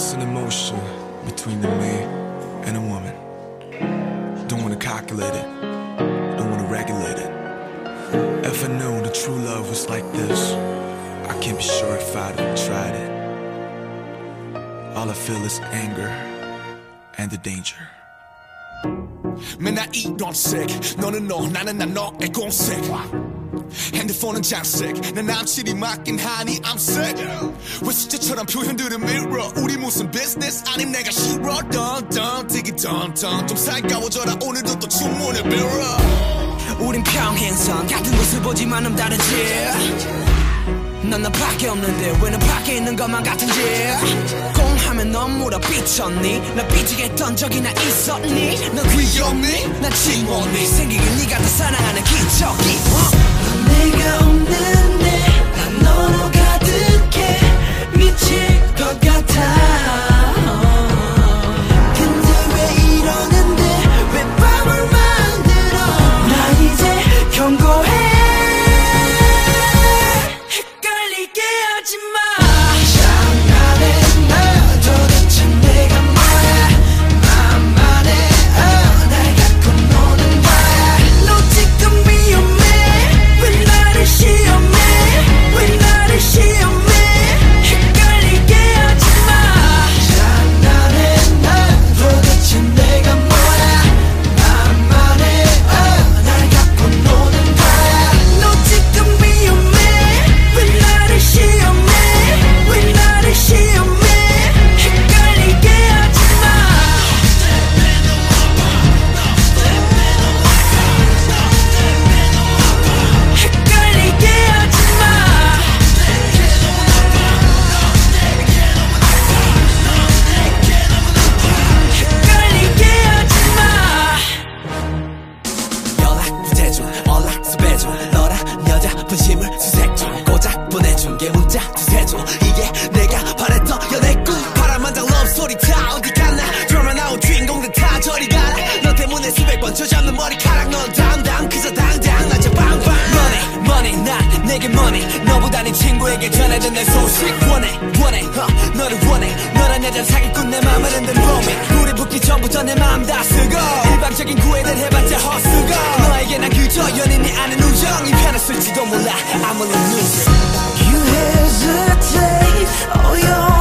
It's an emotion between a man and a woman. Don't wanna calculate it, don't wanna regulate it. Ever know the true love was like this? I can't be sure if I'd have tried it. All I feel is anger and the danger. Men eat, don't sick. Nå, nå, nå, no, nej, gon' nå, er sick. 핸드폰은 장색 내 남친이 맞긴 하니 I'm sick. 왜 수채처럼 표현들은 mirror 우리 무슨 business? 아님 내가 싫어. 던던 되게 던던 좀 살가워져라. 오늘도 또 주문을 빌어. 우린 평행선. 같은 곳을 보지만 좀 다르지. 넌 나밖에 없는데 왜 너 밖에 있는 것만 같은지. 공하면 넌 물어 삐쳤니? 나 삐지겠던 적이나 있었니? 넌 귀엽니? 난 침몰니? 생기긴 네가 더 사랑하는 기적이 내게 money. 너보다 내 친구에게 전해준 내 소식. 원해 원해 huh, 너를 원해. 너란 여자 사기꾼 내 맘을 흔든 로밍 우리 붙기 전부터 내 마음 다 쓰고. 일방적인 구애를 해봤자 헛수고. 너에게 난 그저 연인이 아는 우정이 편했을지도 몰라. I'm a loser. You hesitate. Oh you're